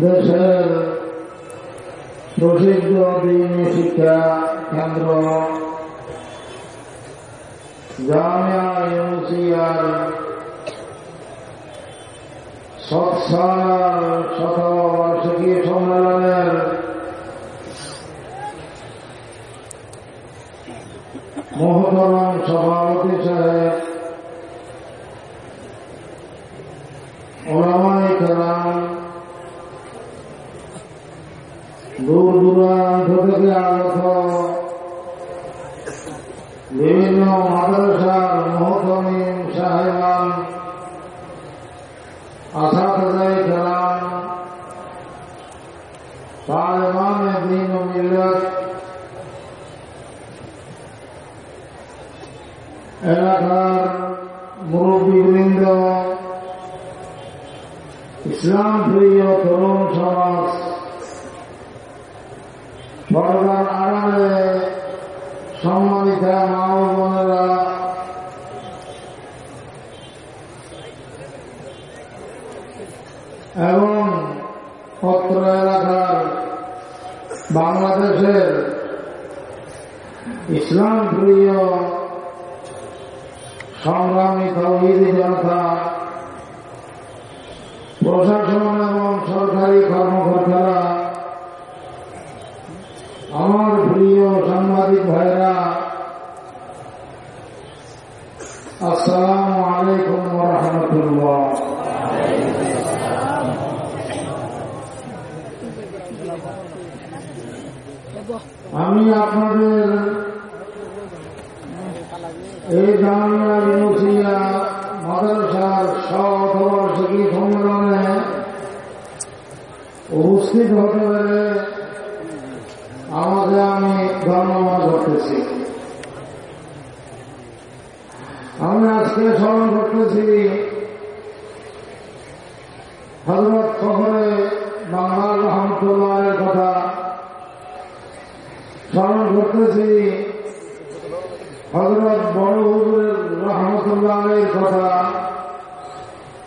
দেশের প্রসিদ্ধ দিনী শিক্ষা কেন্দ্র। জামিয়া ইউসিয়ার সৎসার শতবার্ষিকী সম্মেলনের মহতরম সভাপতি সাহেব ওলামাই কালাম দূর দূরান্ত থেকে আগত বিভিন্ন মাদ্রাসার মহতমিম সাহেবান আসাদাই কালাম তালেবানে দিন ও মিল্লত এলাকার মুরব্বীবৃন্দ ইসলাম প্রিয় তরুণ সমাজ সরকার আড়ালে সম্মানিতা মা ও বোনেরা এবং পত্র এলাকার বাংলাদেশের ইসলাম প্রিয় সংগ্রামী তৌহিদি জনতা প্রশাসন এবং সরকারি কর্মকর্তারা আমার প্রিয় সাংবাদিক ভাইরা আলাইকুম রহমতুল্লাহ আমি আপনাদের এই জামিয়া ইউসিয়া মাদ্রাসার শতবার্ষিকী সম্মেলনে উপস্থিত হতে পেরে আমাকে আমি ধন্যবাদ করতেছি আমি আজকে স্মরণ করতেছি হজরত শহরে বাংলার রহমতুল্লাহের কথা স্মরণ করতেছি হজরত বড় হুজুরের রহমতুল্লাহের কথা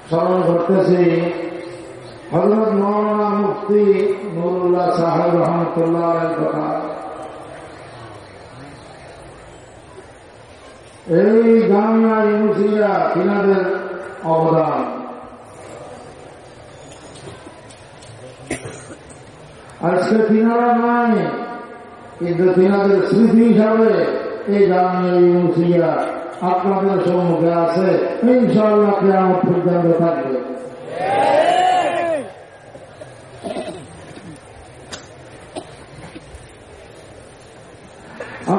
স্মরণ করতেছি হজরত মৌলানা মুফতি নুরুল্লাহ সাহেব রহমতুল্লাহের কথা। এই জামিয়া ইউনিভার্সিটিরা তিনাদের অবদান। আজকে তিনারা নাই, কিন্তু তিনাদের স্মৃতি হিসাবে এই জামিয়া ইউনিভার্সিটিরা আপনাদের সম্মুখে আছে। ইনশাআল্লাহ কেমন পর্যন্ত থাকবে।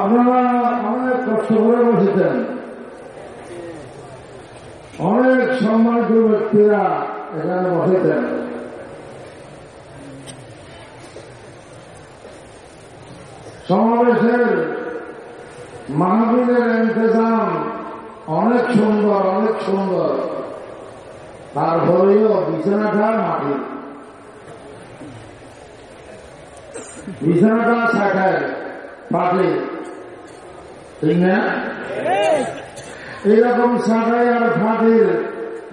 আপনারা করে বসেছেন অনেক সম্মানিত ব্যক্তিরা এখানে বসেছেন। সমাবেশের মাহবিলের ইন্তজাম অনেক সুন্দর অনেক সুন্দর। তারপরেও বিছানাটা মাটি। বিছানাটা শাখায় পাটে এইরকম শাখায় আর ফাটের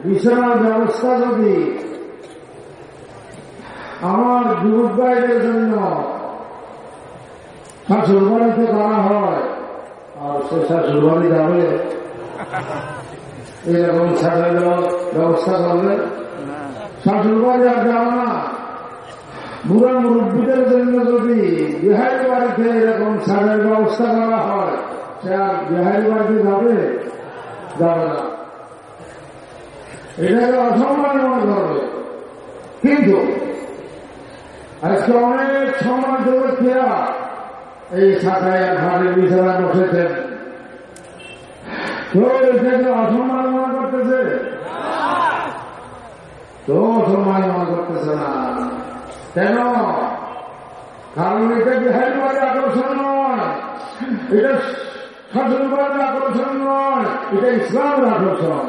বিছানার ব্যবস্থা যদি আমার যুবক ভাইদের জন্য শাশুর বাড়িতে করা হয়, আর সে শাশুর বাড়ি যাবে এরকম শাখায় ব্যবস্থা করবে? শাশুর বাড়ি আর যাবে না। বুড়া মুরব্বীদের জন্য যদি বিহারি বাড়িতে এরকম সারের ব্যবস্থা করা হয় সে আর বিহারি বাড়িতে যাবে? যাবে না। এটাকে অসম্মান মনে করবে কিন্তু আজকে অনেক সম্মান ব্যক্তিরা এই শাখায় ঘাটের বিছানা বসেছেন। কেউ এটাকে অসম্মান মনে করতেছে? তো সম্মান মনে করতেছে না। কেন? কারণ এটা বিহারি বাড়ি আকর্ষণ নয়। এটা শাসন আকর্ষণ নয়, এটা ইসলামের আকর্ষণ।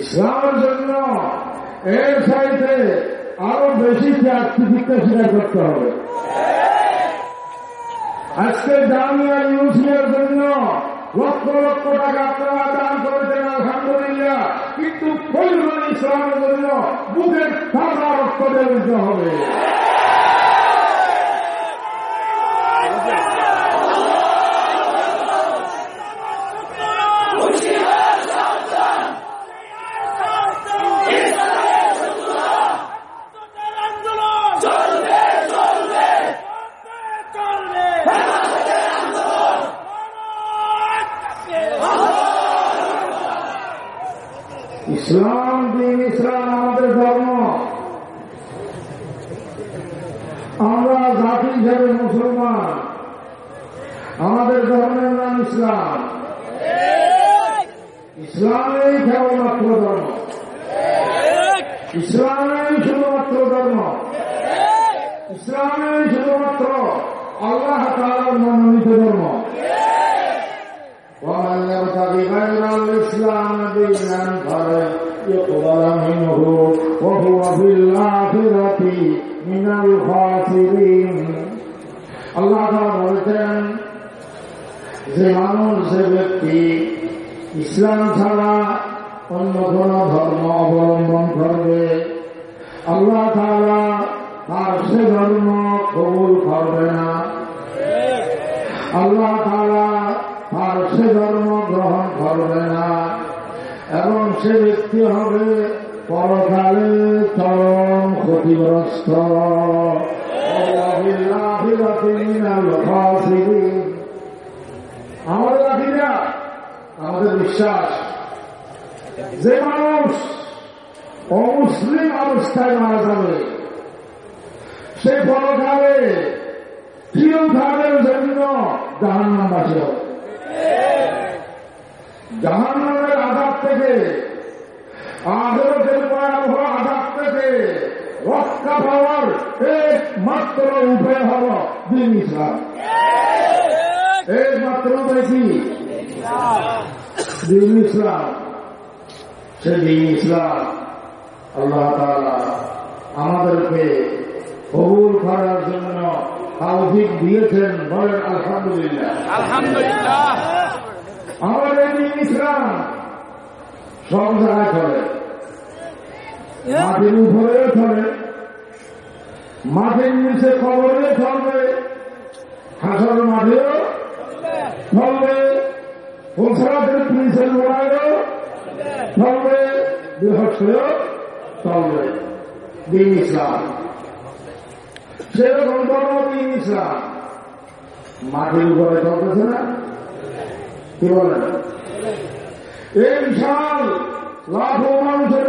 ইসলামের জন্য এর সাইডে আরও বেশি ত্যাগ চিকিৎসা স্বীকার করতে হবে। আজকে জামিয়া ইউসিয়ার জন্য লক্ষ লক্ষ টাকা আপনারা দান করেছেন, আলহামদুলিল্লাহ। কিন্তু প্রয়োজন ইসলামের জন্য বুকের তাজা রক্ত দিতে হবে। আমাদের বিশ্বাস, যে মানুষ অমুসলিম অবস্থায় মারা যাবে, সে পরকালে চিরকালের জন্য জাহান্নামবাসী হবে জাহান্নামের আঘাত থেকে আদরতের ভয়াবহ আঘাত থেকে রক্ষা পাওয়ার একমাত্র উপায় হল দিন ইসলাম। একমাত্র বেশি দিন ইসলাম। সে দিন ইসলাম আল্লাহ তালা আমাদেরকে কবুল করার জন্য তাওফিক দিয়েছেন বলেন আলহামদুলিল্লাহ। আলহামদুলিল্লাহ। আমাদের দিন ইসলাম সব জায়গায় চলে। মাটির উপরেও চলে, মাটির নিচে কবরে চলবে হাসর মাঠেও চলবে ফুলসরাতের পুলিশের লড়াইও চলবে, বৃহস্পতিও চলবে। দিন ইসলাম। সেরকম ধর্ম দিন ইসলাম। মাটির উপরে চলতেছে না? কি বলেন? এই বিশাল লাখো মানুষের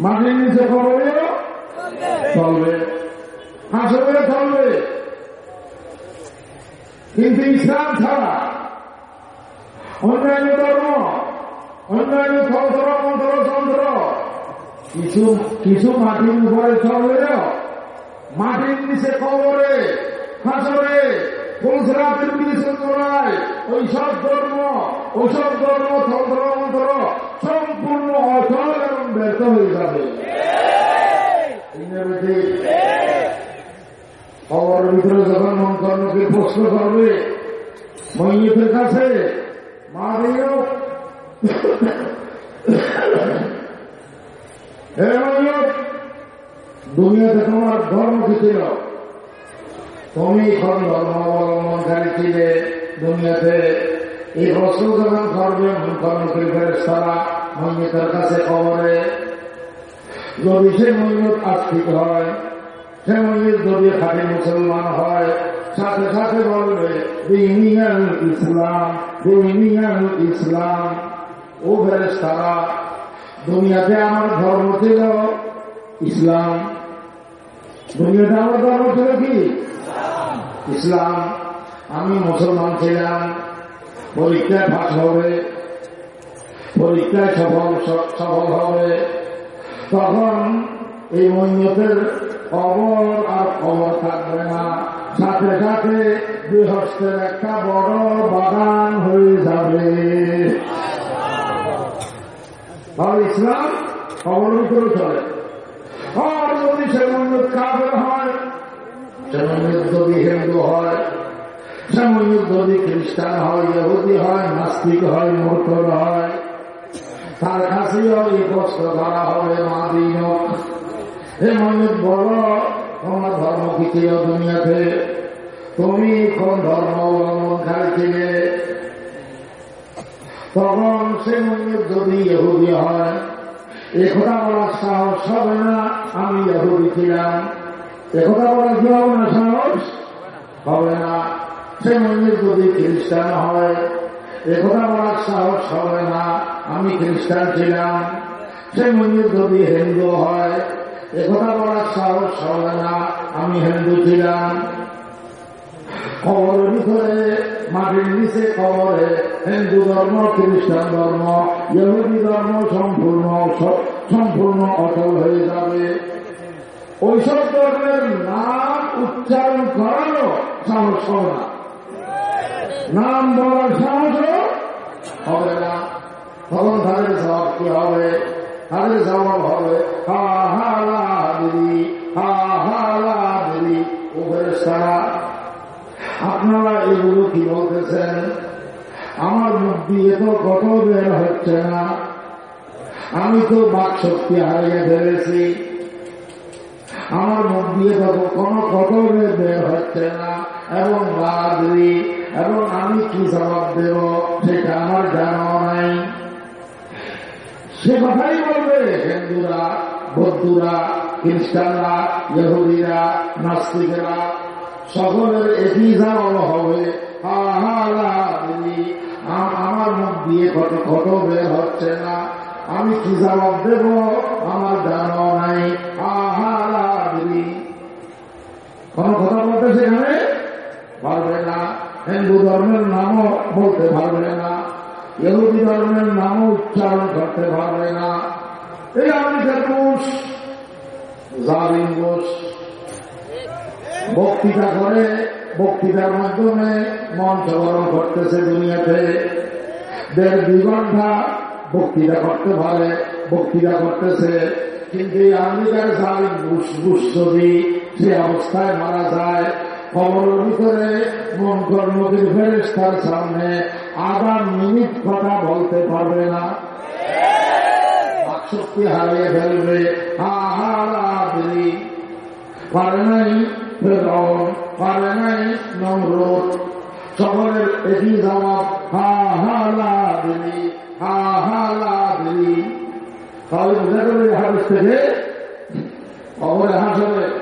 মাটির নিচে করবেও চলবে। হাসবে চলবে। কিন্তু ইসলাম ছাড়া অন্যান্য ধর্ম, অন্যান্য তন্ত্র মন্ত্র তন্ত্র কিছু কিছু মাটির উপরে চললেও মাটির নিচে কবরে, হাসরে বিদেশে চড়ায় ওই সব ধর্ম ওইসব ধর্ম তন্ত্র মন্ত্র সম্পূর্ণ অচল এবং ব্যর্থ হয়ে যাবে। খবরের ভিতরে যখন মন্ত্রণকে প্রশ্ন করবে কাছে, মা দুনিয়াতে তোমার ধর্ম কি তুমি ধর্ম ছিলে দুনিয়াতে এই প্রশ্ন যখন করবে মন্ত্রণকে ফেরেস্তারা মৈয়তের কাছে কবরে, যদি সে মৈয়ত আস্তিক হয়, সে মৈয়ত যদি খাঁটি মুসলমান হয়, সাথে সাথে বলবে দিনিয়াল ইসলাম দিনিয়াল ইসলাম। ও ফেরেস তারা দুনিয়াতে আমার ধর্ম ছিল ইসলাম। দুনিয়াতে আমার ধর্ম ছিল কি? ইসলাম। আমি মুসলমান ছিলাম, পরীক্ষায় ফাঁস হবে, পরীক্ষায় সফল সফল হবে। তখন এই মন্যতের কবর আর খবর থাকবে না। সাথে সাথে গৃহস্থের একটা বড় বাগান হয়ে যাবে। আর ইসলাম খবর করে চলে। আর যদি সে কাবের হয়, সে মন্যত যদি হিন্দু হয় মন্যত যদি খ্রিস্টান হয়, ইহুদি হয়, নাস্তিক হয় মোটর হয়, তার কাছেও এই প্রশ্ন করা হবে, মা দিন। মন্যত বলো তোমার ধর্ম কি ছিল দুনিয়াতে? তুমি কোন ধর্ম অবলম্বন খাইছিলে তখন সে মন্দির যদি ইহুদি হয় একথা বলার সাহস হবে না, আমি ইহুদি ছিলাম। একথা বলার কি হবে না সাহস? হবে না। সে মন্দির যদি খ্রিস্টান হয় একথা বলার সাহস হবে না, আমি খ্রিস্টান ছিলাম। সে মন্দির যদি হিন্দু হয় একথা বলার সাহস হবে না, আমি হিন্দু ছিলাম। খবরের ভিতরে, মাটির নিচে খবরে, হিন্দু ধর্ম, খ্রিস্টান ধর্ম, ইহুদি ধর্ম সম্পূর্ণ সম্পূর্ণ অটল হয়ে যাবে। ওইসব ধর্মের নাম উচ্চারণ করারও সাহস হবে না। নাম বলার সাহস হবে না। তখন তাদের সব কি হবে? তাদের জবাব হবে। হা হা, লা হা হা আপনারা এগুলো কি বলতেছেন? আমার মুখ দিয়ে তো কত বের হচ্ছে না। আমি তো বাক শক্তি হারিয়ে ফেলেছি। আমার মুখ দিয়ে তো কোনো কত বের হচ্ছে না। এবং বাদরি এবং আমি কি জবাব দেব সেটা আমার জানা নাই। সে কথাই বলবে, হিন্দুরা, বৌদ্ধরা, খ্রিস্টানরা, ইহুদিরা, নাস্তিকেরা, সকলের একই জবাব হবে আমার মুখ দিয়ে কত কত বের হচ্ছে না। আমি কি জবাব দেব আমার জানো নাই। আহারা দিদি। কোন কথা বলতে সেখানে পারবে না। হিন্দু ধর্মের নামও বলতে পারবে না, ইহুদি ধর্মের নামও উচ্চারণ করতে পারবে না। এই আমেরিকার ঘোষ জালিম ঘোষ বক্তৃতা করে, বক্তৃতার মাধ্যমে মঞ্চ গরম করতেছে দুনিয়াতে। দেড় দুই ঘণ্টা বক্তৃতা করতে পারে, বক্তৃতা করতেছে। কিন্তু এই আমেরিকার জালিম ঘুষ যদি সে অবস্থায় মারা যায় খবরের ভিতরে মন কর্মকের ফেরেস্তার সামনে আধা মিনিট কথা বলতে পারবে না। শক্তি হারিয়ে ফেলবে। পারে নাই পারে নাই নমরুদ। সকলের একই জবাব হা হা লা দিলি হা হা লা দিলি তাহলে বোঝা এই হাদিস থেকে? খবরে হাসবে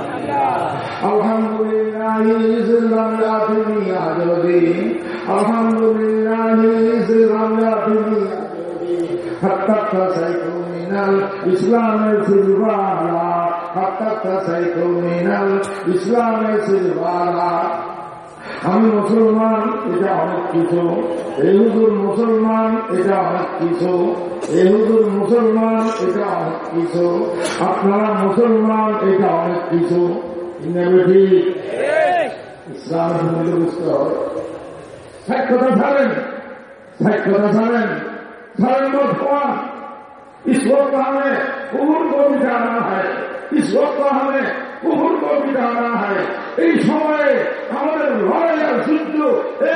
আলহামদুলিল্লাহ ইসলাম তুমি আজদি আলহামদুলিল্লাহ ইসলাম তুমি حتى سيكون من الإسلام سلوالا حتى سيكون من الإسلام سلوالا আমি মুসলমান এটা অনেক কিছু এই হুজুর মুসলমান এটা অনেক কিছু এই হুজুর মুসলমান এটা অনেক কিছু আপনারা মুসলমান এটা অনেক কিছু ঠিক ইসলামের মূল্য বুঝতে হবে সাক্ষতা ছাড়েন সাক্ষতা ছাড়েন ছাড়েন বর্তমান इस वक्त हमें कुहुर को मिटाना है इस वक्त हमें এই সময়ে আমাদের লড়াই আর যুদ্ধ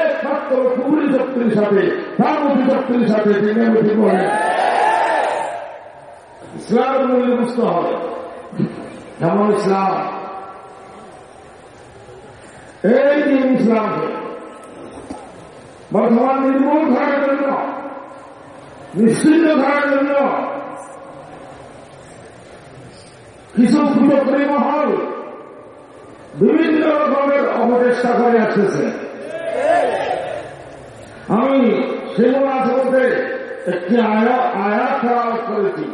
একমাত্র কুহুরি শক্তির সাথে তামতি শক্তির সাথে দিনামতি করে ইসলামের মূল্য বুঝতে হবে। যেমন ইসলাম? এই দিন ইসলামকে বর্তমান নির্মূল থাকার জন্য নিশ্চিন্ত থাকার জন্য কিছু ফুটকরি মহল বিভিন্ন রকমের অপচেষ্টা করে আসতেছে আমি সেগুলো বলতে একটি আয়াত খারাপ করেছি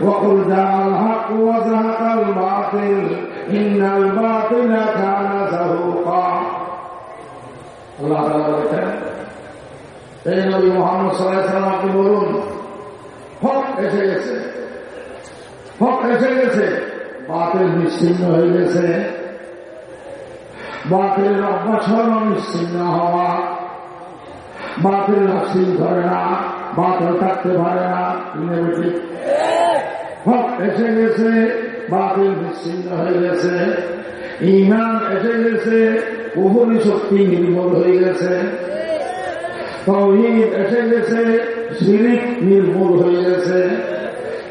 وقل جاء الحق وزهق الباطل إن الباطل كان زهوقا আল্লাহ তাআলা বলেছেন এই নবী মোহাম্মদ সাল্লাল্লাহু আলাইহি সাল্লাম আপনি বলুন হক এসে গেছে হক এসে গেছে। বাতিল নিশ্চিন্ন হয়ে গেছে। বাতিলের অভ্যাসন নিশ্চিন্ন হওয়া। বাতিল নাসিল করে না বাতিল থাকতে পারে না। ঠিক হক এসে গেছে, বাতিল বিচ্ছিন্ন হয়ে গেছে। ইমান এসে গেছে বহুনি শক্তি নির্মূল হয়ে গেছে। তহিদ এসে গেছে, শিরিক নির্মূল হয়ে গেছে।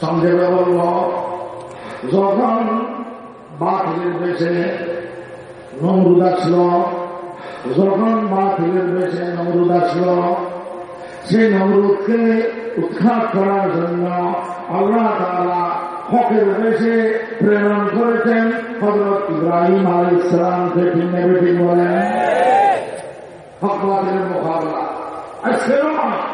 সংক্ষেপে বলল যখন বাতিলের বেশে নমরুদ আসল যখন বাতিলের বেশে নমরুদ আসল সেই নমরুদকে উৎখাত করার জন্য আল্লাহ তালা হকের দেশে প্রেরণ করেছেন হজরত ইব্রাহিম আল ইসলামকে নেবে ঠিক বলেন? হক বাতিলের মোকাবলা। আজকে নয়।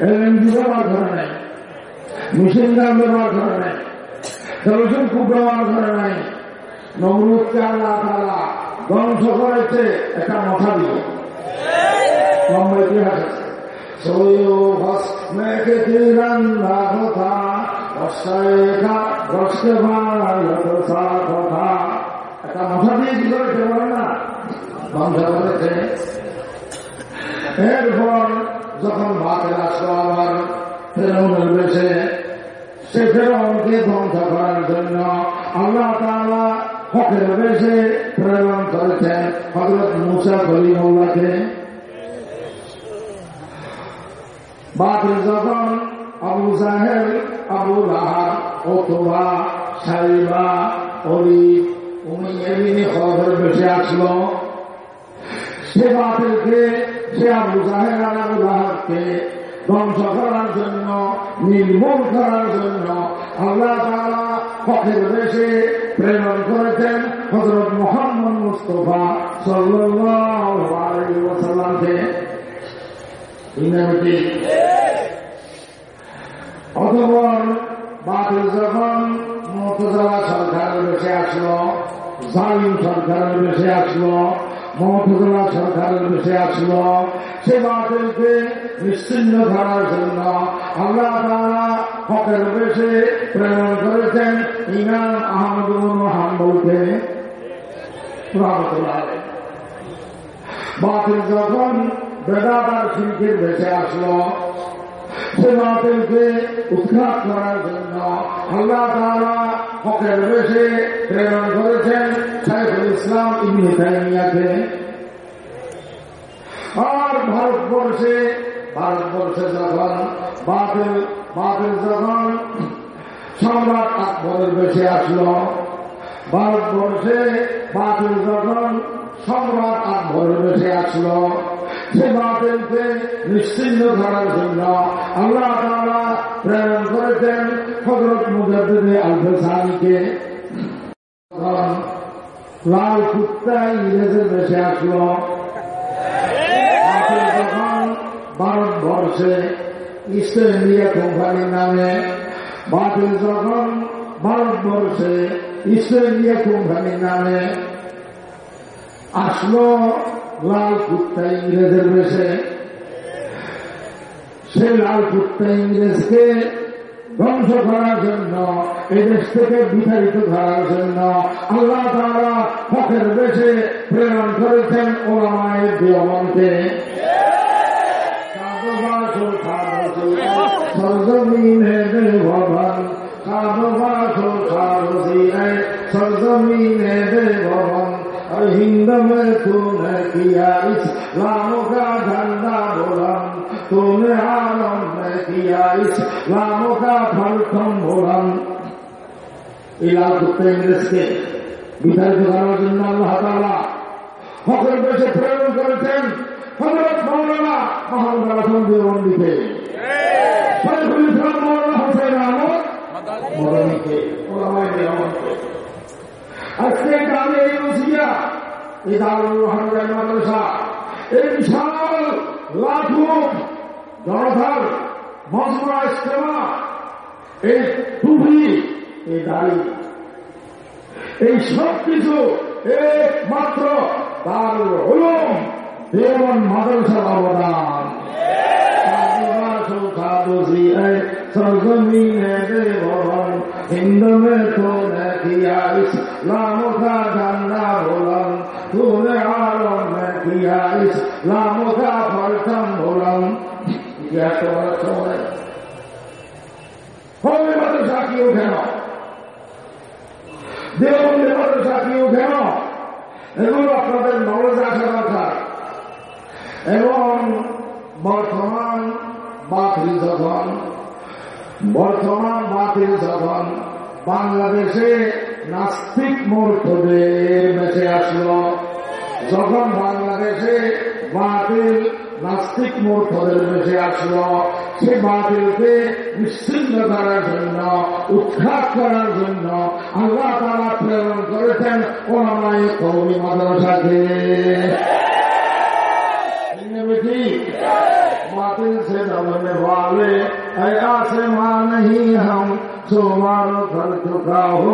এলএনজি ব্যবহার করে নাই মেশিন গান ব্যবহার খুব ব্যবহার করে নাই নমরুদকে আল্লাহ তারা ধ্বংস একটা মাথা দিল লম্বা ইতিহাস আছে সৈয়স মেঘে তিরঙ্গা কথা কথা একটা মাথা দিয়ে কি না ধ্বংস করেছে এরপর যখন বাতের আসলো আবার ফেরৌনের বেশে সে ফেরৌনকে ধ্বংস করার জন্য আল্লাহ তাআলা হকের বেশে প্রেরণ করেছেন হজরত মুসা কলিমুল্লাহকে বাতিল যখন আবু সাহেব আবু লাহাব অথবা সাইবা অলি উনি এমনি খবর বেশি আসলো। সে বাতিলকে সে আবু আবু লাহাবকে ধ্বংস করার জন্য, নির্মূল করার জন্য আল্লাহ তারা হকের বেশে প্রেরণ করেছেন হজরত মোহাম্মদ মুস্তফা সাল্লামকে অতপর বাতিল যখন মতজলা সরকারের বেশে আসলো, জালিম সরকারের বেশে আসলো মতজলা সরকারের বেশে আসলো। সে বাতিলকে নিশ্চিন্ন করার জন্য আল্লাহ তারা হকের বেশে প্রেরণ করেছেন ইমাম আহমদুল হাম্বলকে। বাতিল যখন বেদাতার শিল্পের বেশে আসলো, সে বাতিলকে উৎখাত করার জন্য আল্লাহ তারা হকের বেশে প্রেরণ করেছেন সাইফুল ইসলাম ইবনে তাইমিয়াকে। আর ভারতবর্ষে ভারতবর্ষে যখন বাতিল বাতিল যখন সম্রাট আকবরের বেশে আসলো, ভারতবর্ষে বাতিল যখন সম্রাট আকবরের বেশে আসলো সে বাতিলকে নিশ্চিন্ন করার জন্য আল্লাহ তারা প্রেরণ করেছেন হজরত মুজাদ্দিদে আলফেসানিকে লাল কুত্তা ইংরেজের দেশে আসলো। যখন ভারতবর্ষে ইস্ট ইন্ডিয়া কোম্পানির নামে, বাতিল যখন ভারতবর্ষে ইস্ট ইন্ডিয়া কোম্পানির নামে, আসলো লাল কুত্তা ইংরেজের দেশে সে লাল কুত্তা ইংরেজকে ধ্বংস করার জন্য এই দেশ থেকে বিতাড়িত করার জন্য আল্লাহ তারা হকের দেশে প্রেরণ করেছেন ওলামায়ের দেওয়ানকে সরজমিনে সরজমিনে ভবন हिंद में तूने किया इस्लाम का झंडा बुलंद तूने आलम में किया इस्लाम का फलकम बुलंद ইলাল কুত্তা ইংরেজকে বিতাড়িত করার জন্য আল্লাহ তালা হকের দেশে প্রেরণ করেছেন হজরত মৌলানা মোহাম্মদ হাসান দেওবন্দিকে শরীফুল ইসলাম মৌলানা হোসেন আহমদ মদনীকে ওলামায়ে দেওবন্দকে আজকে মাদ্রাসা এই বিশাল লাখো জনতার মজমা ইস্তেমা এই সব কিছু একমাত্র তার হল দেবন মাদ্রাসার অবদান। সরজমিনে দেবন হিন্দু মে তো নাকি ইসলাম কা ঝান্ডা বলন தூணை ஆளோன கியாயிஸ் நாமுக பல்தம் புலம் কবে মাদ্রাসা কেউ কেন দেবন্দের মাদ্রাসা কেউ কেন এগুলো আপনাদের নলেজ আসা দরকার বর্তমান বাতিল যখন বর্তমান বাতিল যখন বাংলাদেশে নাস্তিক মূর্খদের বেঁচে আসলো যখন বাংলাদেশে বাতিল নাস্তিক মূর্খদের বেঁচে আসলো সে বাতিলকে নিশ্চিন্ন করার জন্য উৎখাত করার জন্য আল্লাহ তারা প্রেরণ করেছেন ওনামায় কৌমি মাদ্রাসাকে बातिल से दबने वाले ऐसे मां नहीं हम सो मारो कर चुका हो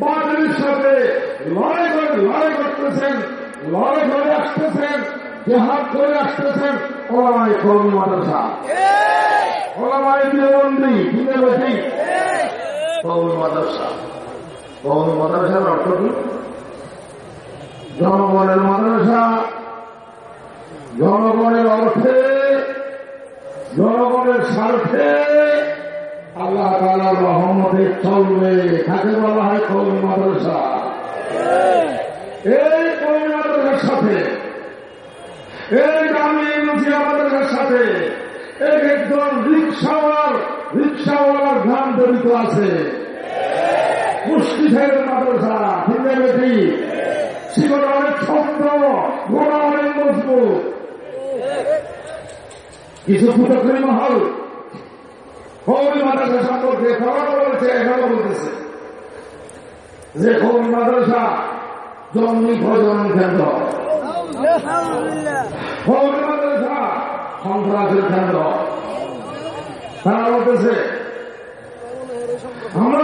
বাতিলের সাথে লড়াই করে, লড়াই করতেছেন, লড়াই করে আসতেছেন জেহাদ করে আসতেছেন। জনগণের মাদ্রাসা। জনগণের অর্থে, জনগণের স্বার্থে আল্লাহ তালার রহমতে চলবে। তাকে বলা হয় কৌমি মাদ্রাসা? এই কৌমি মাদ্রাসার সাথে এই গ্রামে মুজিয়া মাদ্রাসার সাথে এক একজন রিক্সাওয়ালার রিক্সাওয়ালার গ্রাম জড়িত আছে। মুষ্টি সাহেবের মাদ্রাসা ঠিক বেশি শিকড় অনেক শক্ত গোড়া অনেক মজবুত কিছু ফুটকরি মহল কৌমি মাদ্রাসা সম্পর্কে খবর বলেছে এখনও বলতেছে। যে কৌমি মাদ্রাসা জঙ্গি প্রজনন কেন্দ্র কৌমি মাদ্রাসা সন্ত্রাসের কেন্দ্র তারা বলতেছে, আমরা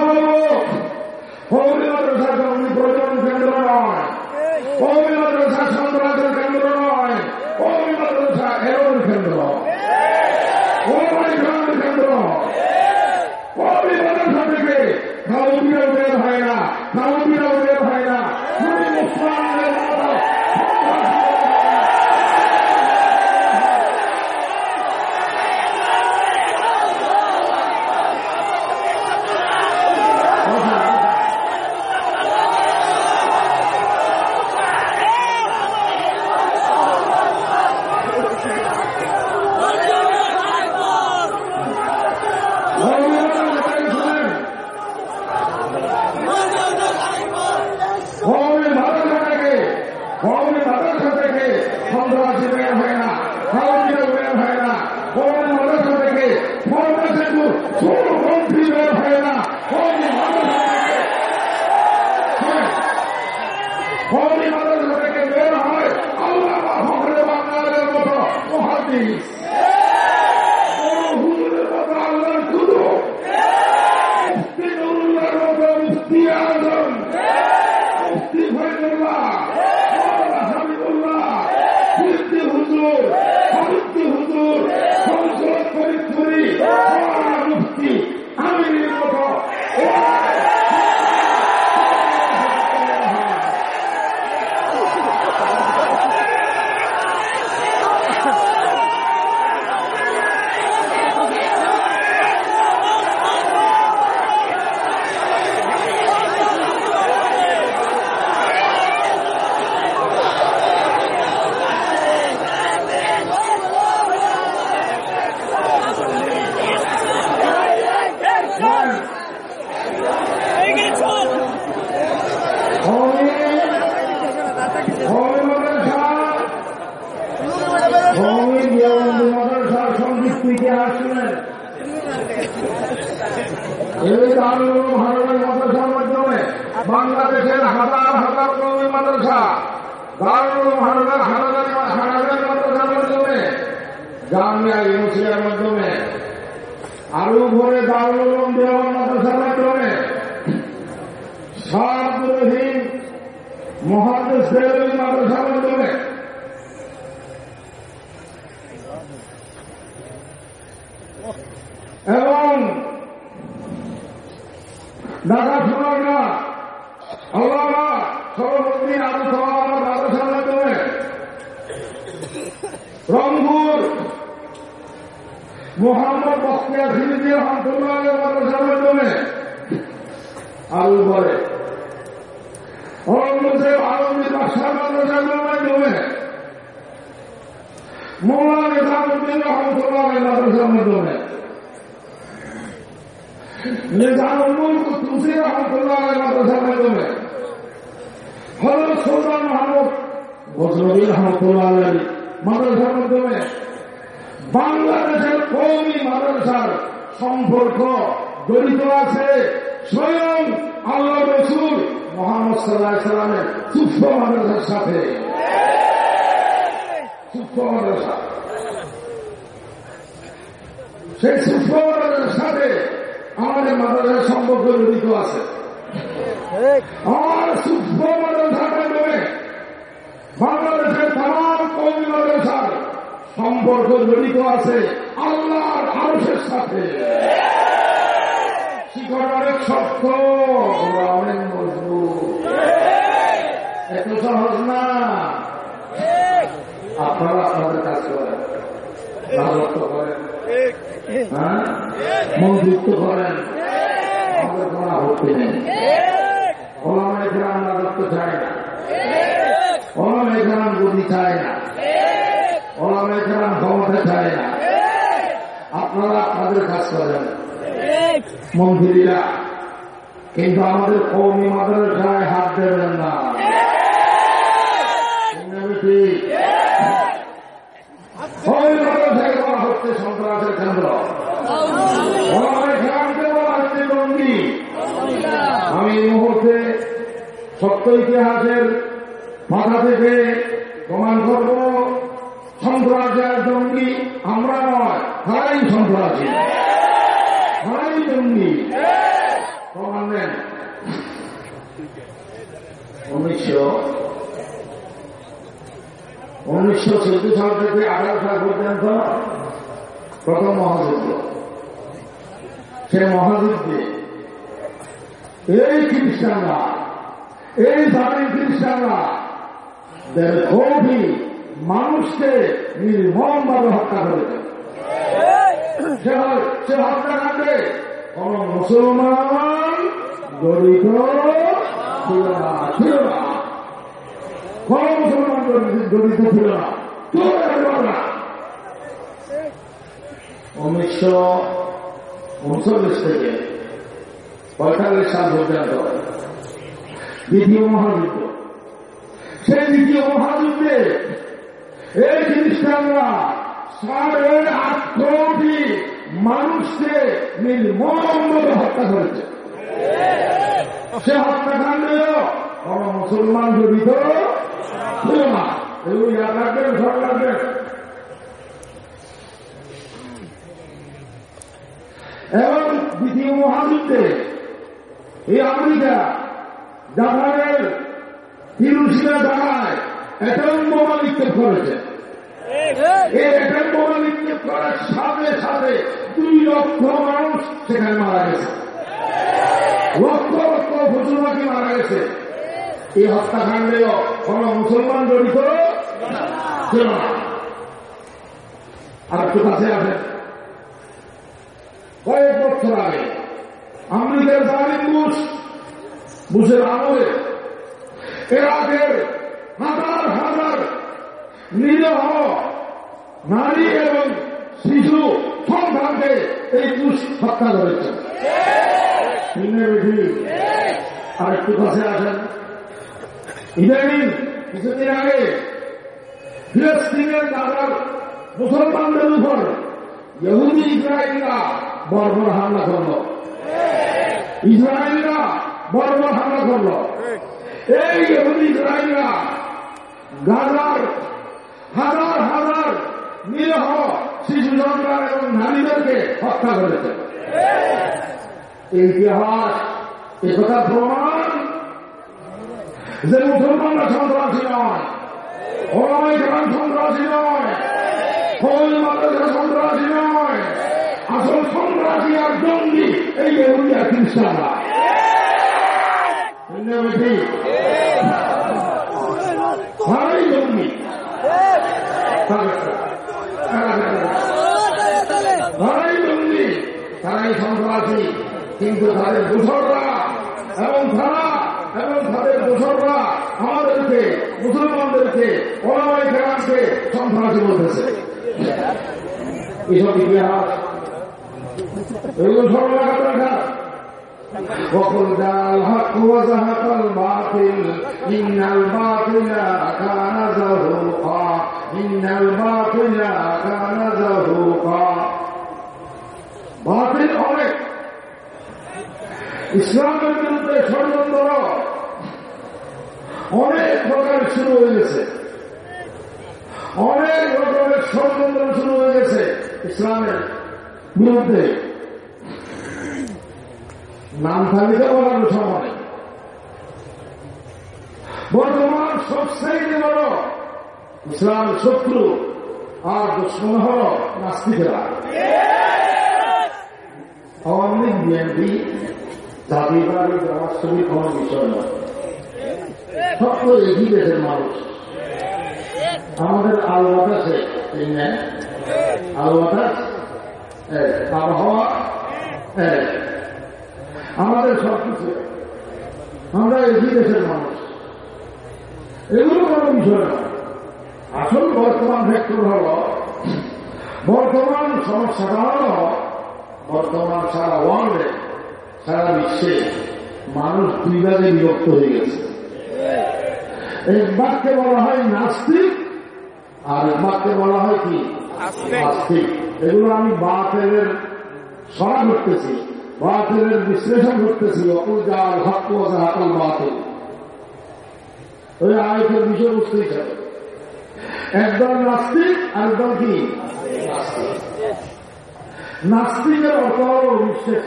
বজরবী রহমতুল্লাহ মাদ্রাসার মাধ্যমে বাংলাদেশের কৌমি মাদ্রাসার সম্পর্ক জড়িত আছে স্বয়ং আল্লাহ রসুল মোহাম্মদ সাল্লাহ সাল্লামের সূক্ষ্ম মাদ্রাসার সাথে। মাদ্রাসা। সেই মাদ্রাসার সাথে আমাদের মাদ্রাসার সম্পর্ক জড়িত আছে। আমার সুস্থ বাংলাদেশের তাম কৌমি মাদ্রাসার সম্পর্ক জড়িত আছে আল্লাহর আরশের সাথে। অনেক শক্ত অনেক এত না। আপনারা আপনাদের কাজ করেন। রাজত্ব করেন। হ্যাঁ? মন্ত্রিত্ব করেন। আমাদের কোনো আপত্তি নেই। চায় না। গ্রাম গতি চায় না। ওলামায় গ্রাম ক্ষমতা চায় না। আপনারা আপনাদের কাজ করেন। মন্ত্রীরা কিন্তু আমাদের কৌমি মাদ্রাসায় হাত দেবেন না। হচ্ছে সন্ত্রাসের কেন্দ্র। আমি এই মুহূর্তে সত্য ইতিহাসের মাথা থেকে প্রমাণ করব সন্ত্রাসের জঙ্গি আমরা নয় তারাই সন্ত্রাসী। তারাই জঙ্গি। প্রমাণ দেন উনিশশো উনিশশো চোদ্দ সাল থেকে আঠারো সাল পর্যন্ত প্রথম মহাযুদ্ধ। সে মহাযুদ্ধে এই খ্রিস্টানরা, এই জাতির খ্রিস্টানরা কোটি মানুষকে নির্মমভাবে হত্যা করেছে। সে সে হত্যাকাণ্ডে কোন মুসলমান জড়িত ছিল না কোন মুসলমান জড়িত ছিল না। উনিশশো উনচল্লিশ থেকে পঁয়তাল্লিশ সাল পর্যন্ত দ্বিতীয় মহাযুদ্ধ। সেই দ্বিতীয় মহাযুদ্ধে। এই খ্রিস্টানরা সাড়ে আট কোটি মানুষকে নির্মমভাবে হত্যা করেছে। সে হত্যাকাণ্ডেও কোন মুসলমান জড়িত ছিল এবং দ্বিতীয় মহাযুদ্ধে এই আমেরিকা, জাপানের হিরোশিমা জানায় এটম বোমা নিক্ষেপ করেছে এই এটম বোমা নিক্ষেপ করার সাথে সাথে দুই লক্ষ মানুষ সেখানে মারা গেছে। লক্ষ লক্ষ পশুপাখি মারা গেছে। এই হত্যাকাণ্ডেও কোন মুসলমান জড়িত ছিল না। আর একটু কাছে আসেন। কয়েক বছর আগে আমেরিকার জালিম বুশ বুশের আমলে এরাকের হাজার হাজার নিরহ নারী এবং শিশু সন্তানকে এই বুশ হত্যা করেছে আর একটু কাছে আসেন। ইদানিং কিছুদিন আগে ফিলিস্তিনের দাদার মুসলমানদের উপর ইহুদি ইসরায়েলরা বর্বর হামলা করল। ইসরায়েলরা বর্বর হামলা করল। এই ইসরায়েলরা গাজার হাজার হাজার নিরহ শিশু সন্তান এবং নারীদেরকে হত্যা করেছে। ইতিহাস একথা প্রমাণ যে মুসলমানরা সন্ত্রাসী নয়। ওরাই সন্ত্রাসী নয়। ফল মাদ্রাসা সন্ত্রাসী নয়। আসল সন্ত্রাসী আর জঙ্গি, এই খ্রিস্টানরা। তারাই জঙ্গি তারাই জঙ্গি তারাই সন্ত্রাসী কিন্তু তাদের দোষররা এবং তারা এবং তাদের দোষররা আমাদেরকে মুসলমানদেরকে ওলামাই গ্রামকে সন্ত্রাসী বলতেছে এসব ইতিহাস এগুলো স্মরণ রাখা দরকার وقل جاء الحق وزهق الباطل إن الباطل كان زهوقا إن الباطل كان زهوقا বাতিল অনেক ইসলামের বিরুদ্ধে ষড়যন্ত্র অনেক প্রকার শুরু হয়ে গেছে অনেক রকমের ষড়যন্ত্র শুরু হয়ে গেছে ইসলামের বিরুদ্ধে নাম তালিকা বলার সময় বর্তমান সবচেয়ে বড় ইসলাম শত্রু আর দুশ্মন হল নাস্তিকেরা। আওয়ামী লীগ বিএনপি জাতিবাদী রাষ্ট্রবিদ কোন বিষয় নয়। তো একই দেশের মানুষ। আমাদের আলো বাতাসে আলো বাতাস আবহাওয়া আমাদের সব কিছু আমরা একই দেশের মানুষ। এগুলো কোনো বিষয় না। আসল বর্তমান ফ্যাক্টর হল বর্তমান সমস্যাটা হল বর্তমান সারা ওয়ার্ল্ডে সারা বিশ্বে মানুষ দুই ভাগে বিভক্ত হয়ে গেছে। এক বাক্যে বলা হয় নাস্তিক আর এক বাক্যে বলা হয় কি? নাস্তিক এগুলো আমি বাতেলের সরা করতেছি। বাতিলের বিশ্লেষণ করতেছি জাল হক হাকল বাতিল। ওই আয়তের বিষয়বস্তু হিসাবে একদল নাস্তিক, আরেকদল কি? নাস্তিকের অর্থ হল বিশ্বাস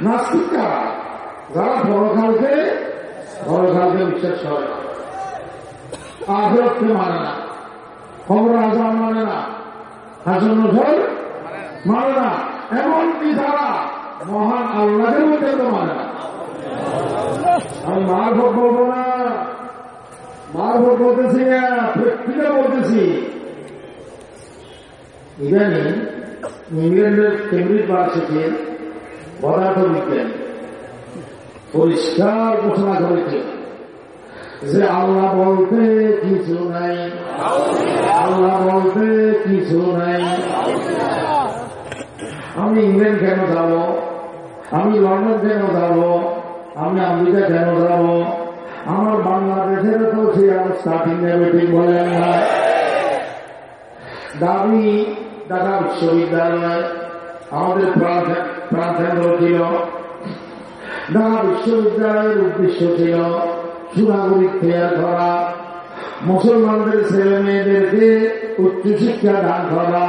নাস্তিক কারা? যারা বড়কালকে বড়কালকে বিশ্বাস করে। না মানে না। খবর আজান মানে না। হাসন মানে না। এমনকি তারা মহান আল্লাহের মধ্যে মানে। আমি মার ভোট বলব না। মার ভোট বলতেছি না প্রেক্ষিতে বলতেছি। ইদানিং ইংল্যান্ডের কেমব্রিজ ভার্সিটির পদার্থ বিজ্ঞান পরিষ্কার ঘোষণা করেছে যে আল্লাহ বলতে কিছু নাই। আল্লাহ বলতে কিছু নাই। আমি ইংল্যান্ড কেন যাব আমি লন্ডন কেন যাব আমি আমেরিকা কেন যাব আমার বাংলাদেশের তো সে স্টার্টিং নেবেটিং বলেন না। দাবি ঢাকা বিশ্ববিদ্যালয়, আমাদের প্রাণকেন্দ্র ছিল। ঢাকা বিশ্ববিদ্যালয়ের উদ্দেশ্য ছিল সুনাগরিক তৈরি করা, মুসলমানদের ছেলে মেয়েদেরকে উচ্চশিক্ষা দান করা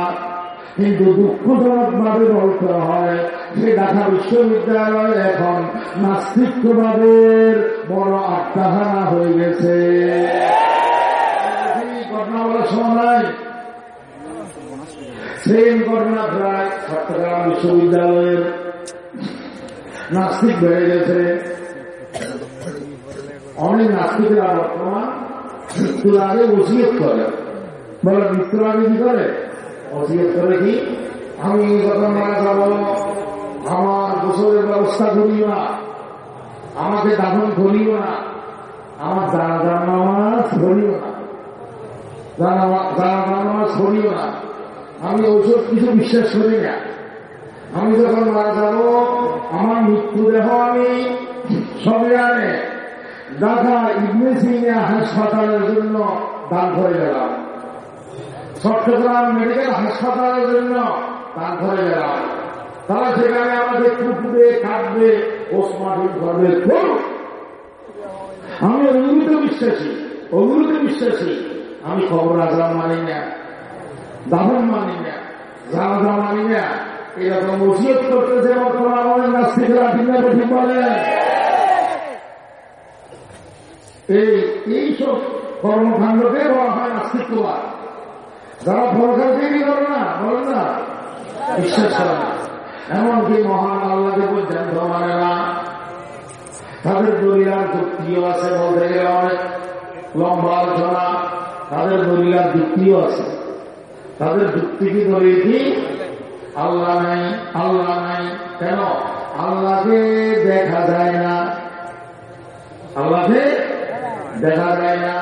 কিন্তু দুঃখজনক ভাবে বলতে হয় যে ঢাকা বিশ্ববিদ্যালয় এখন নাস্তিত্ববাদের বড় আত্মাহানা হয়ে গেছে। ঘটনা বলার ঘটনা প্রায় চট্টগ্রাম বিশ্ববিদ্যালয়ের নাস্তিক বেড়ে গেছে। অনেক নাস্তিকরা বর্তমান মৃত্যুর আগে ওসিয়ত করে। বলে মৃত্যুর আগে কি করে? ওসিয়ত করে কি? আমি যখন মারা যাব, আমার গোসলের ব্যবস্থা করিও না, আমাকে দাফন করিও না, আমার জানা নামাজ করিও না জানা নামাজ করিও না। আমি ওইসব কিছু বিশ্বাস করি না। আমি যখন মারা যাব, আমার মৃত্যু দেহ আমি সবে আনে। ঢাকা ইবনে হাসপাতালের জন্য দান করে গেলাম। চট্টগ্রাম মেডিকেল হাসপাতালের জন্য তার করে গেলাম তারা সেখানে আমাদের কুটবে কাটবে পোস্টমার্টম করবে। আমি অগ্নিত বিশ্বাসী অগ্নিত বিশ্বাসী। আমি খবর আজাম মানি না দাহন মানি না জানাজা মানি না। এরকম ওসিয়ত করতেছে বর্তমান আমাদের নাস্তিকরা ঠিক ঠিক বলে এই এইসব কর্মকাণ্ডকে বলা হয় নাস্তিকবাদ। যারা ফলকালকে কি করে না বলেন না। বিশ্বাস করে না এমনকি মহান আল্লাহকে পর্যন্ত মানে না। তাদের দলিলার যুক্তিও আছে বলতে গেলে অনেক লম্বা আলোচনা। তাদের দলিলার যুক্তিও আছে। তাদের যুক্তি কি দলিল কি? আল্লাহ নাই আল্লাহ নাই। কেন? আল্লাহকে দেখা যায় না। আল্লাহকে দেখা যায় না।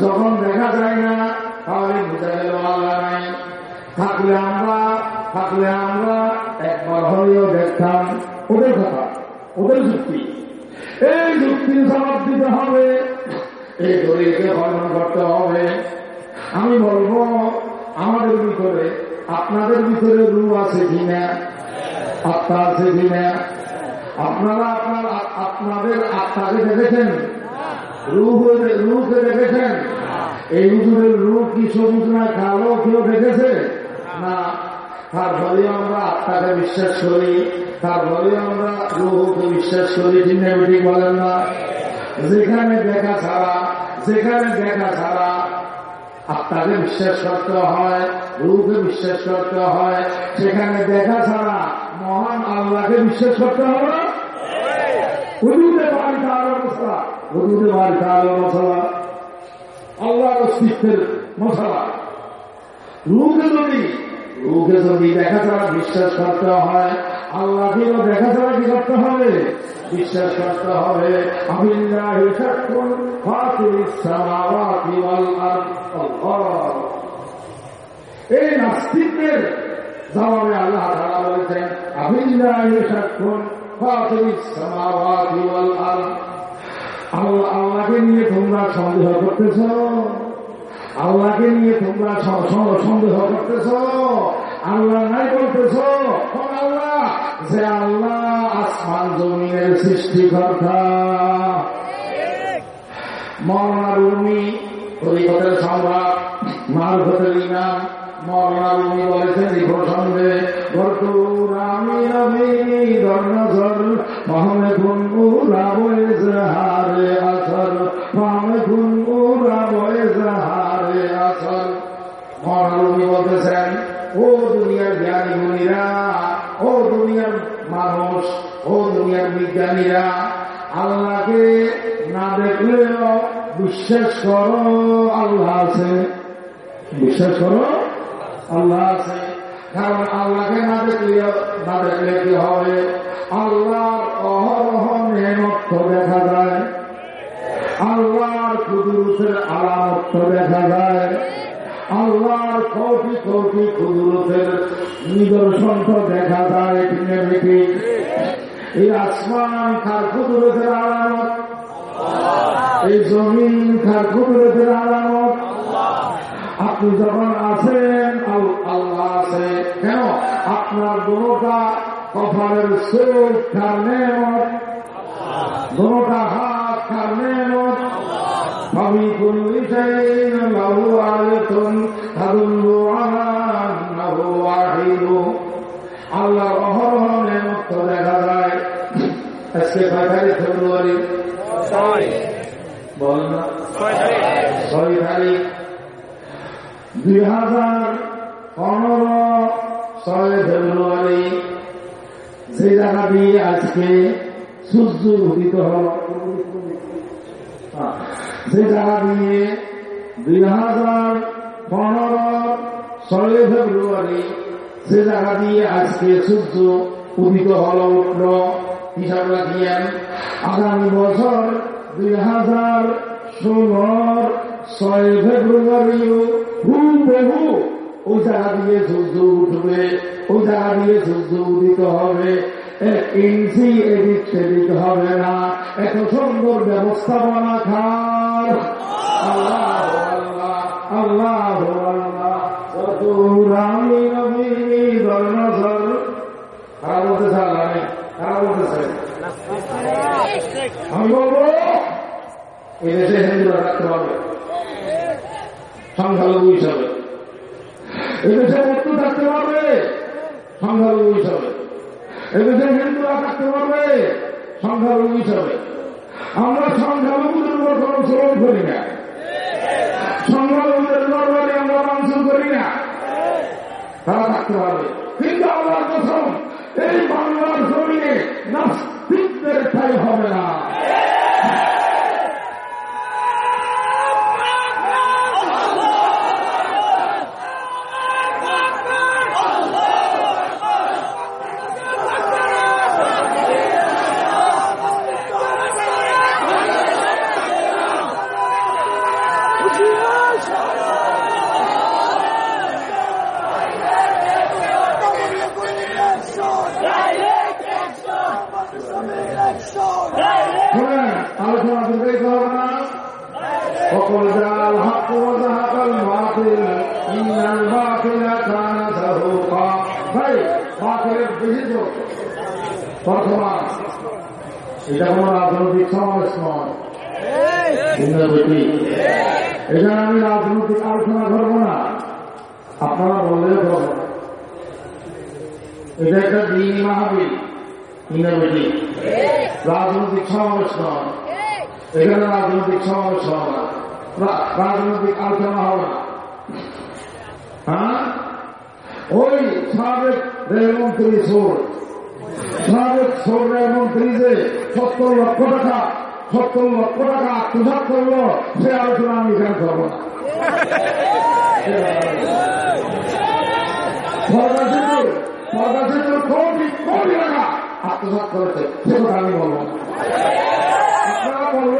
যখন দেখা যায় না আল্লাহ নাই থাকলে আমরা থাকলে আমরা একবার হলেও দেখতাম ওদের কথা ওদের যুক্তি এই যুক্তির জবাব দিতে হবে, এই দলিলকে হরণ করতে হবে। আমি বলব, আমাদের ভিতরে, আপনাদের ভিতরে রু আছে কিনা? আত্মা আছে কিনা? আপনারা আপনার, আপনাদের আত্মাকে দেখেছেন? রুকে দেখেছেন? এই হুজুরের রূপ কি সবুজ না কালো কেউ দেখেছে? না। তারপরে আমরা আত্মাকে বিশ্বাস করি তারপরে আমরা রুহকে বিশ্বাস করি, ঠিক বলেন না? যেখানে দেখা ছাড়া, যেখানে দেখা ছাড়া আত্মাকে বিশ্বাস করতে হয় রুহকে বিশ্বাস করতে হয় সেখানে দেখা ছাড়া মহান আল্লাহকে বিশ্বাস করতে হবে হুজুরে বাড়ি তার অবস্থা। হুজুরে বাড়ি তার মশলা আল্লাহর অস্তিত্বের মশলা। যদি রুকে যদি দেখা ছাড়া বিশ্বাস করতে হয় আল্লাহকেও দেখা ছাড়া কি করতে হবে? বিশ্বাস করতে হবে। এই নাস্তিকদের জবাবে আল্লাহ তাআলা বলেছেন আমিল্লাহি শাকুন ফাতিরিস সামাওয়াতি ওয়াল আল্লাহ আল্লাহকে নিয়ে তোমরা সন্দেহ করতেছ? আল্লাহকে নিয়ে তোমরা সন্দেহ করতেছ? আল্লাহ নাই বলতেছ? আল্লাহ, যে আল্লাহ আসমান জমিনের সৃষ্টিকর্তা। মরনা রুমি তরিকতের সম্রাট মারুফতের ইনাম মরনা রুমি বলেছেন এই প্রসঙ্গে বর্তুরামি রবি ধর্মসর হারে আসর মহমে গুন উরা বয়েজ হারে আসর। মরনা বলতেছেন, ও দুনিয়ার জ্ঞানী গুণীরা ও দুনিয়ার মানুষ, ও দুনিয়ার বিজ্ঞানীরা, আল্লাহকে না দেখলেও বিশ্বাস করো, আল্লাহ আছে। বিশ্বাস করো, আল্লাহ আছে। কারণ আল্লাহকে না দেখলে না দেখলে কি হবে? আল্লাহর অহরহ মেহনত দেখা যায়। আল্লাহর কুদুরুতের আলামত দেখা যায়। আল্লাহর কোটি কোটি কুদুরতের নিদর্শন তো দেখা যায় কিনে বেটি এই আসমান খার কুদুরতের আলামত। এই জমিন খার কুদুরতের আলামত। আপনি যখন আছেন আল্লাহ আছে। কেন? আপনার দোনোটা কপালের চোখ কার নেমত দোনোটা হাত কার নেমত আমি কোন বিষয়ে লাহু আয়তন তাদুল্লু আনাহু ওয়াহিদু আল্লাহর অহরহ নেমত তো দেখা যায়। আজকে ফেব্রুয়ারি। বল না। ছয় তারিখ। দুই হাজার পনেরো ছয় ফেব্রুয়ারি। যে জায়গা দিয়ে আজকে সূর্য উদিত হল। যে জায়গা দিয়ে দুই হাজার পনেরো ছয় ফেব্রুয়ারি যে দিয়ে আজকে সূর্য উদিত হল উঠল হিসাব রাখিয়েন। আগামী বছর দুই হাজার ষোলোর ছয় ফেব্রুয়ারিও হুবহু ওই জায়গা দিয়ে সূর্য উঠবে ওই জায়গা দিয়ে সূর্য উদিত হবে এক ইঞ্চি এদিক সেদিক হবে না এত সুন্দর ব্যবস্থাপনা খার আল্লাহ সংখ্যালঘু হিসাবে এদেশে মৃত্যু থাকতে পারবে সংখ্যালঘু হিসাবে এদেশে হিন্দুরা থাকতে পারবে সংখ্যালঘু হিসাবে আমরা সংখ্যালঘুদের উপর কোন শ্রম করি না সংখ্যালঘুদের দরবারে আমরা মাংসন করি না তারা থাকতে পারবে কিন্তু আল্লাহ প্রথম এই বাংলার জমিনে নাস্তিকদের ঠাই হবে না শোনেন আলোচনা দীর্ঘায়িত হবে না সকল জাল হক ওয়াজাহাকাল বাতিল ইন্নাল বাতিলা কানা যাহুকা ভাই বাতিলের বেশি তো বর্তমান এটা কোন রাজনৈতিক সমাবেশ নয় এখানে আমি রাজনৈতিক আলোচনা করব না। আপনারা বললেও করব না এটা একটা দিন মাহাবীর ইন্দ্রবতী রাজনৈতিক সমাবেশ নয় এখানে রাজনৈতিক সমাবেশ রা- রাজনৈতিক আলোচনা হবে হ্যাঁ? ওই সাবেক রেলমন্ত্রী সোর, সাবেক সোর রেলমন্ত্রী যে সত্তর লক্ষ টাকা, সত্তর লক্ষ টাকা আত্মসাত করল, সে আলোচনা আমি এখানে করব না। সরকার সেতুর সরকার সেতুর কোটি কোটি টাকা আত্মসাত করেছে, সে কথা আমি বলব আপনারা বলবে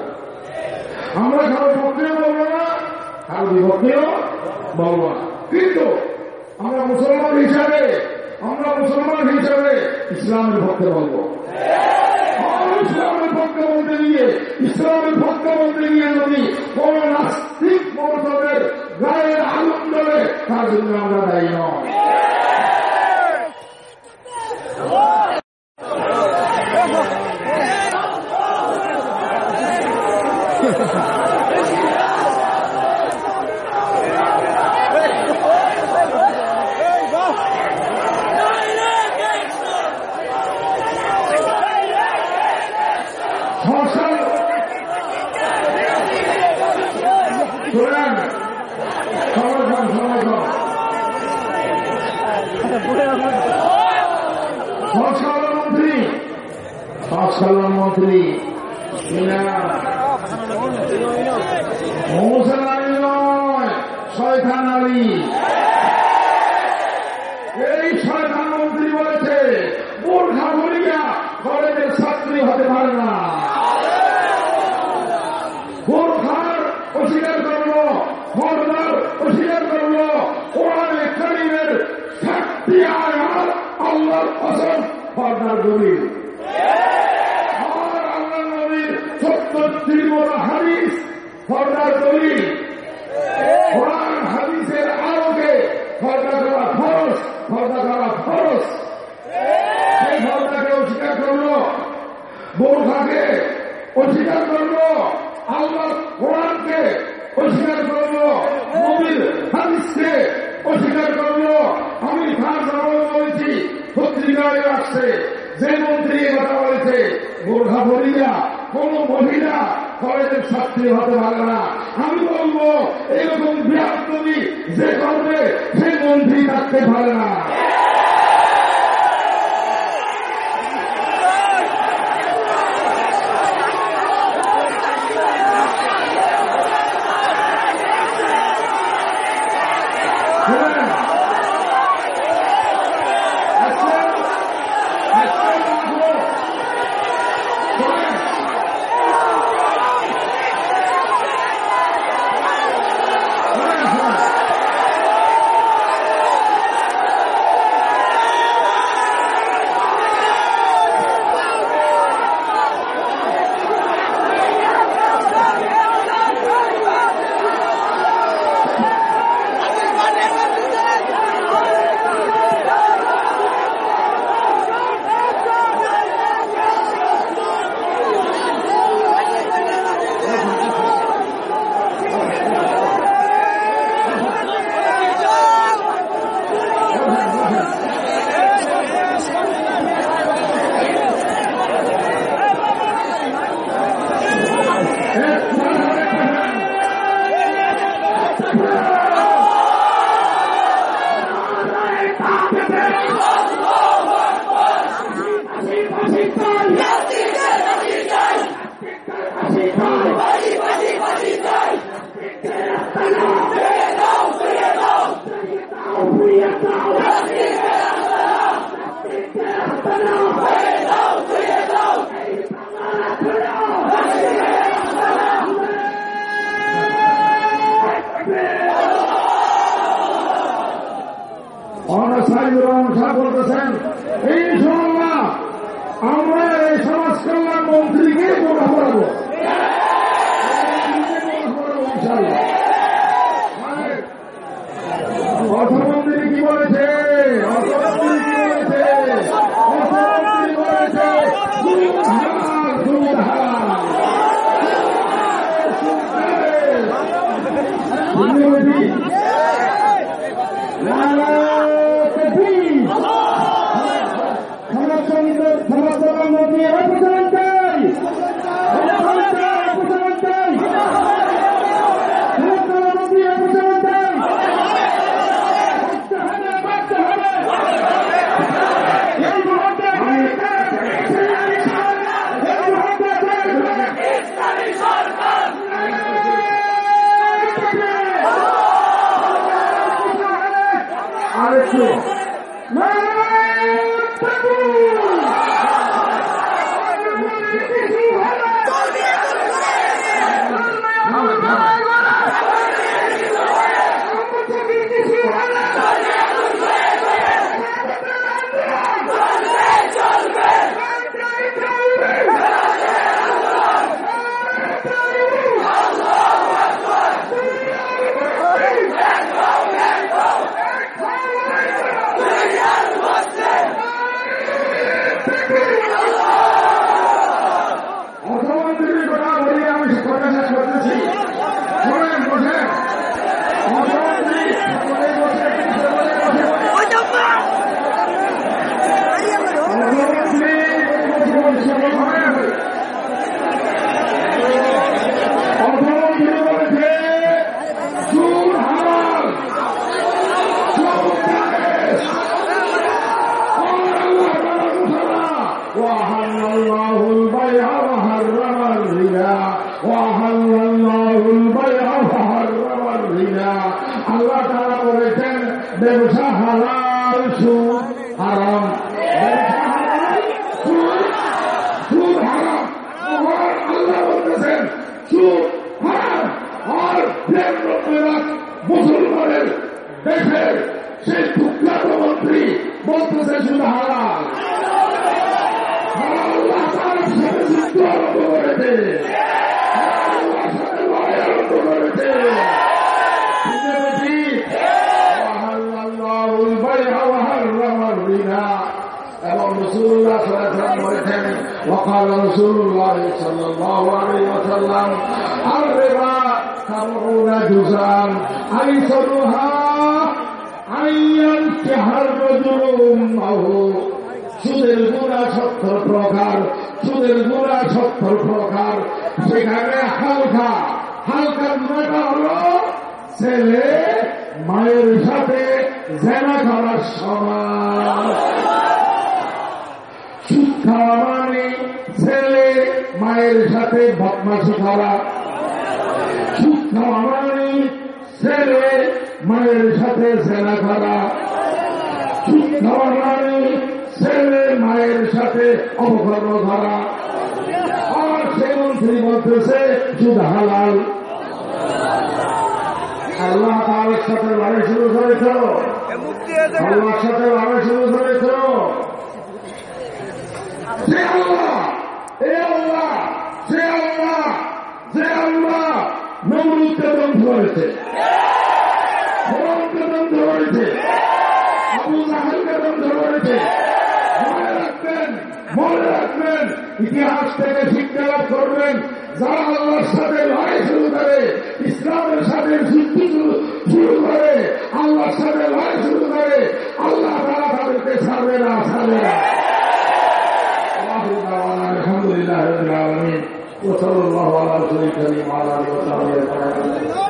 আমরা কারও পক্ষেও বলব না কারও বিপক্ষেও বলব না কিন্তু আমরা মুসলমান হিসাবে, আমরা মুসলমান হিসাবে ইসলামের পক্ষে বলব। ইসলামের পক্ষে বলতে গিয়ে, ইসলামের পক্ষে বলতে গিয়ে যদি কোন নাস্তিক মমতাদের গায়ে আগুন ধরে, তার জন্য আমরা দায়ী নয় বোরখাকে অস্বীকার করল, আল্লাহর কোরআনকে অস্বীকার করল, নবীর হাদিসকে অস্বীকার করল। আমি খান সাহেব বলেছি, পত্রিকায় আসছে, যে মন্ত্রী কথা বলেছে, বোরখা বলিয়া কোন মহিলা কলেজের ছাত্রী হতে পারে না। আমি বলব, এরকম বৃহত্তরী যে করবে সে মন্ত্রী থাকতে পারে এবং রসুল্লাহ সাল্লাম বলেছেন ওখান রসুল্লাহ সাল্লাহ আলী ওসাল্লাম আর রেবা সামুনা জুসান আই সরুহা আইয়ান চেহার রজুম সুদের গুণা সত্তর প্রকার, সুদের গুণা সত্তর প্রকার। সেখানে হালকা হালকা গুণাটা হল ছেলে মায়ের সাথে জেনা করার সময় শিক্ষা মানে ছেলে মায়ের সাথে বদমাসি করা। শিক্ষা মানে ছেলে মায়ের সাথে জেনা করা। শিক্ষা মানে ছেলে মায়ের সাথে অপকর্ম করা। আর সে মন্ত্রী বলতেছে শুধু হালাল। আল্লাহ তার সাথে লড়াই শুরু করেছ। আল্লাহর সাথে লড়াই শুরু করেছ। যে আল্লাহ এ আল্লাহ যে আল্লাহ যে আল্লাহ নমরুদকে বন্ধ করেছে ফোরনকে বন্ধ করেছে আবু জাহালকে বন্ধ করেছে মনে রাখবেন মনে রাখবেন ইতিহাস থেকে শিক্ষা লাভ করবেন যারা আল্লাহর সাথে লড়াই শুরু করে ইসলামের সাথে যুদ্ধ শুরু করে আল্লাহর সাথে লড়াই শুরু করে আল্লাহ তারা তাদেরকে ছাড়বে না ছাড়বে না। العالمين وصلى الله على رسول الكريم وعلى اله وصحبه اجمعين